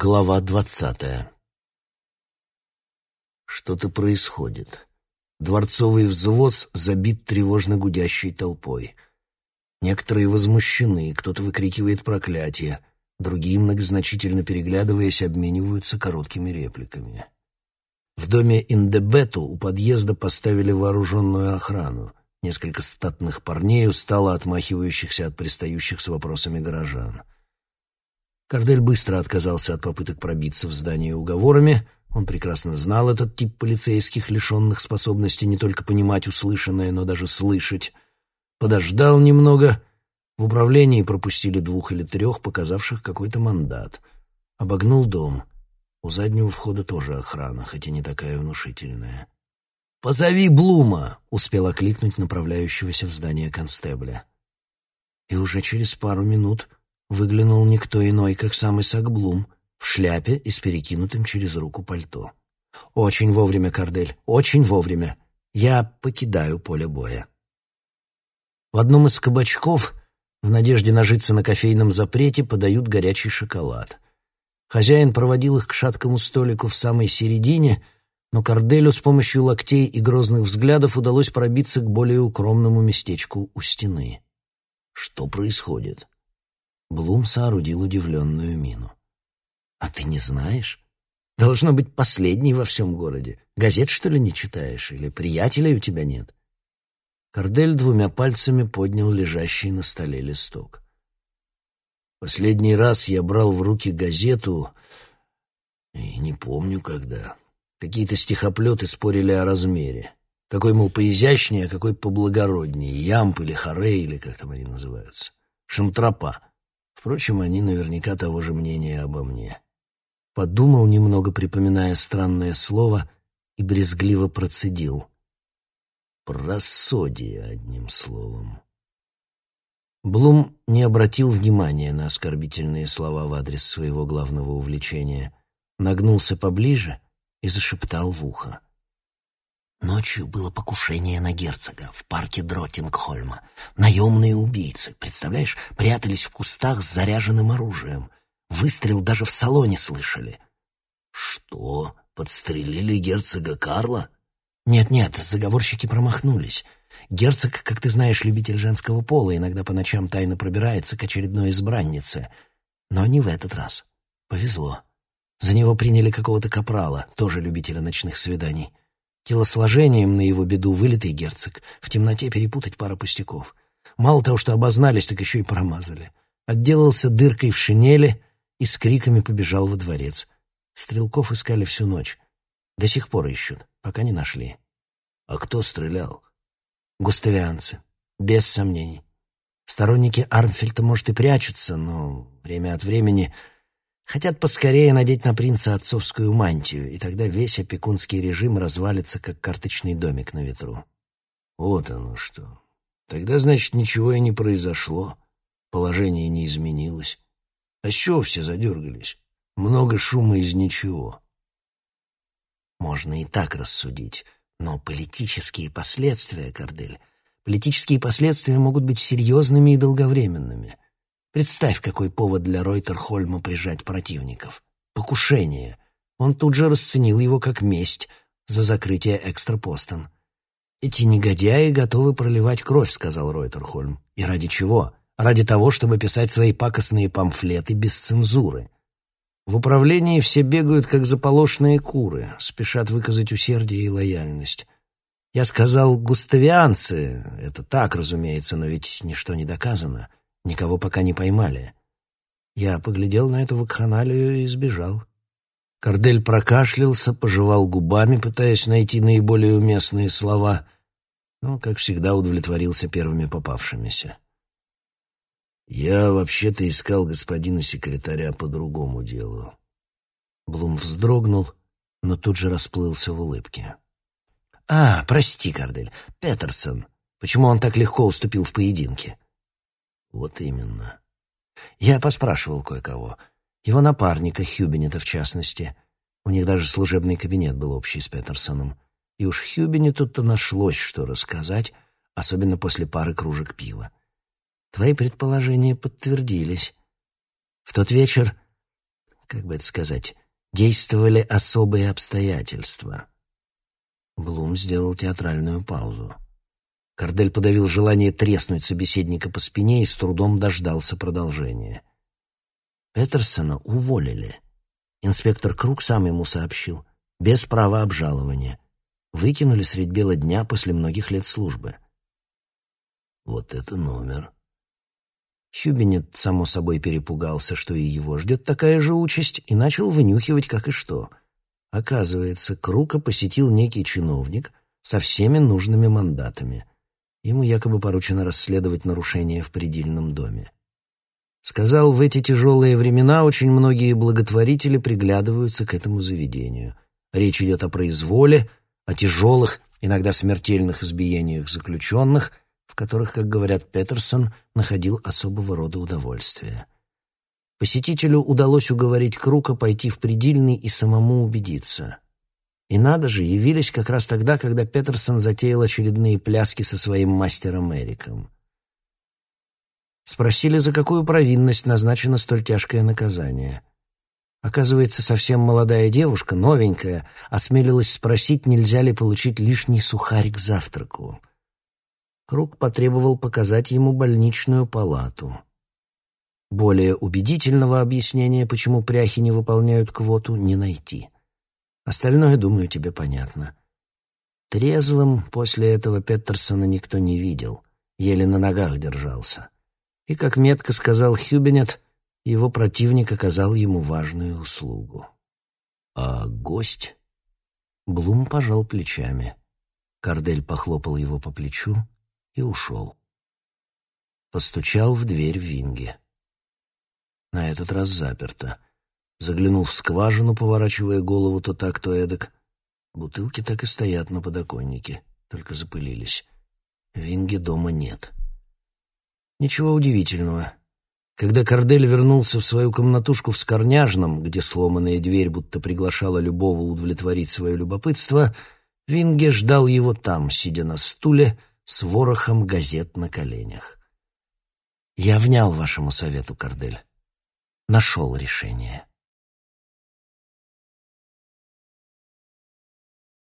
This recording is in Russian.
Глава двадцатая Что-то происходит. Дворцовый взвоз забит тревожно гудящей толпой. Некоторые возмущены, кто-то выкрикивает проклятия, другие, многозначительно переглядываясь, обмениваются короткими репликами. В доме Индебету у подъезда поставили вооруженную охрану. Несколько статных парней устало отмахивающихся от пристающих с вопросами горожан — Кардель быстро отказался от попыток пробиться в здание уговорами. Он прекрасно знал этот тип полицейских, лишенных способности не только понимать услышанное, но даже слышать. Подождал немного. В управлении пропустили двух или трех, показавших какой-то мандат. Обогнул дом. У заднего входа тоже охрана, хотя не такая внушительная. «Позови Блума!» — успел окликнуть направляющегося в здание констебля. И уже через пару минут выглянул никто иной, как самый Сакблум, в шляпе и с перекинутым через руку пальто. «Очень вовремя, Кардель, очень вовремя. Я покидаю поле боя». В одном из кабачков, в надежде нажиться на кофейном запрете, подают горячий шоколад. Хозяин проводил их к шаткому столику в самой середине, но Карделю с помощью локтей и грозных взглядов удалось пробиться к более укромному местечку у стены. Что происходит? Блум соорудил удивленную мину. «А ты не знаешь? Должно быть последний во всем городе. Газет, что ли, не читаешь? Или приятелей у тебя нет?» Кордель двумя пальцами поднял лежащий на столе листок. «Последний раз я брал в руки газету, и не помню когда. Какие-то стихоплеты спорили о размере. Какой, мол, поизящнее, а какой поблагороднее. Ямп или харе, или как там они называются. Шантропа. Впрочем, они наверняка того же мнения обо мне. Подумал немного, припоминая странное слово, и брезгливо процедил. Просодие, одним словом. Блум не обратил внимания на оскорбительные слова в адрес своего главного увлечения, нагнулся поближе и зашептал в ухо. Ночью было покушение на герцога в парке Дротингхольма. Наемные убийцы, представляешь, прятались в кустах с заряженным оружием. Выстрел даже в салоне слышали. Что, подстрелили герцога Карла? Нет-нет, заговорщики промахнулись. Герцог, как ты знаешь, любитель женского пола, иногда по ночам тайно пробирается к очередной избраннице. Но не в этот раз. Повезло. За него приняли какого-то капрала, тоже любителя ночных свиданий. Телосложением на его беду вылитый герцог. В темноте перепутать пара пустяков. Мало того, что обознались, так еще и промазали. Отделался дыркой в шинели и с криками побежал во дворец. Стрелков искали всю ночь. До сих пор ищут, пока не нашли. А кто стрелял? Густавианцы. Без сомнений. Сторонники Армфельта, может, и прячутся, но время от времени Хотят поскорее надеть на принца отцовскую мантию, и тогда весь опекунский режим развалится, как карточный домик на ветру. Вот оно что. Тогда, значит, ничего и не произошло. Положение не изменилось. А с чего все задергались? Много шума из ничего. Можно и так рассудить. Но политические последствия, Кордель, политические последствия могут быть серьезными и долговременными — Представь, какой повод для Ройтерхольма прижать противников. Покушение. Он тут же расценил его как месть за закрытие экстрапостон. «Эти негодяи готовы проливать кровь», — сказал Ройтерхольм. «И ради чего? Ради того, чтобы писать свои пакостные памфлеты без цензуры». В управлении все бегают, как заполошенные куры, спешат выказать усердие и лояльность. Я сказал «густавианцы». Это так, разумеется, но ведь ничто не доказано. Никого пока не поймали. Я поглядел на эту вакханалию и сбежал. Кордель прокашлялся, пожевал губами, пытаясь найти наиболее уместные слова, но, как всегда, удовлетворился первыми попавшимися. «Я вообще-то искал господина секретаря по другому делу». Блум вздрогнул, но тут же расплылся в улыбке. «А, прости, Кордель, Петерсон. Почему он так легко уступил в поединке?» Вот именно. Я поспрашивал кое-кого. Его напарника, Хюбинета в частности. У них даже служебный кабинет был общий с Петерсоном. И уж Хюбинету-то нашлось, что рассказать, особенно после пары кружек пива. Твои предположения подтвердились. В тот вечер как бы это сказать, действовали особые обстоятельства. Блум сделал театральную паузу. Кардель подавил желание треснуть собеседника по спине и с трудом дождался продолжения. Петерсона уволили. Инспектор Круг сам ему сообщил. Без права обжалования. Выкинули средь бела дня после многих лет службы. Вот это номер. Хюбинет, само собой, перепугался, что и его ждет такая же участь, и начал вынюхивать, как и что. Оказывается, Крука посетил некий чиновник со всеми нужными мандатами. Ему якобы поручено расследовать нарушения в предельном доме. Сказал, в эти тяжелые времена очень многие благотворители приглядываются к этому заведению. Речь идет о произволе, о тяжелых, иногда смертельных избиениях заключенных — в которых, как говорят Петерсон, находил особого рода удовольствие. Посетителю удалось уговорить Крука пойти в предельный и самому убедиться. И надо же, явились как раз тогда, когда Петерсон затеял очередные пляски со своим мастером Эриком. Спросили, за какую провинность назначено столь тяжкое наказание. Оказывается, совсем молодая девушка, новенькая, осмелилась спросить, нельзя ли получить лишний сухарь к завтраку. Круг потребовал показать ему больничную палату. Более убедительного объяснения, почему пряхи не выполняют квоту, не найти. Остальное, думаю, тебе понятно. Трезвым после этого Петерсона никто не видел, еле на ногах держался. И, как метко сказал Хюбинет, его противник оказал ему важную услугу. А гость? Блум пожал плечами. Кардель похлопал его по плечу и ушел. Постучал в дверь Винги. На этот раз заперто. Заглянул в скважину, поворачивая голову то так, то эдак. Бутылки так и стоят на подоконнике, только запылились. Винги дома нет. Ничего удивительного. Когда Кордель вернулся в свою комнатушку в Скорняжном, где сломанная дверь будто приглашала любого удовлетворить свое любопытство, Винге ждал его там, сидя на стуле, с ворохом газет на коленях. Я внял вашему совету, Кордель. Нашел решение.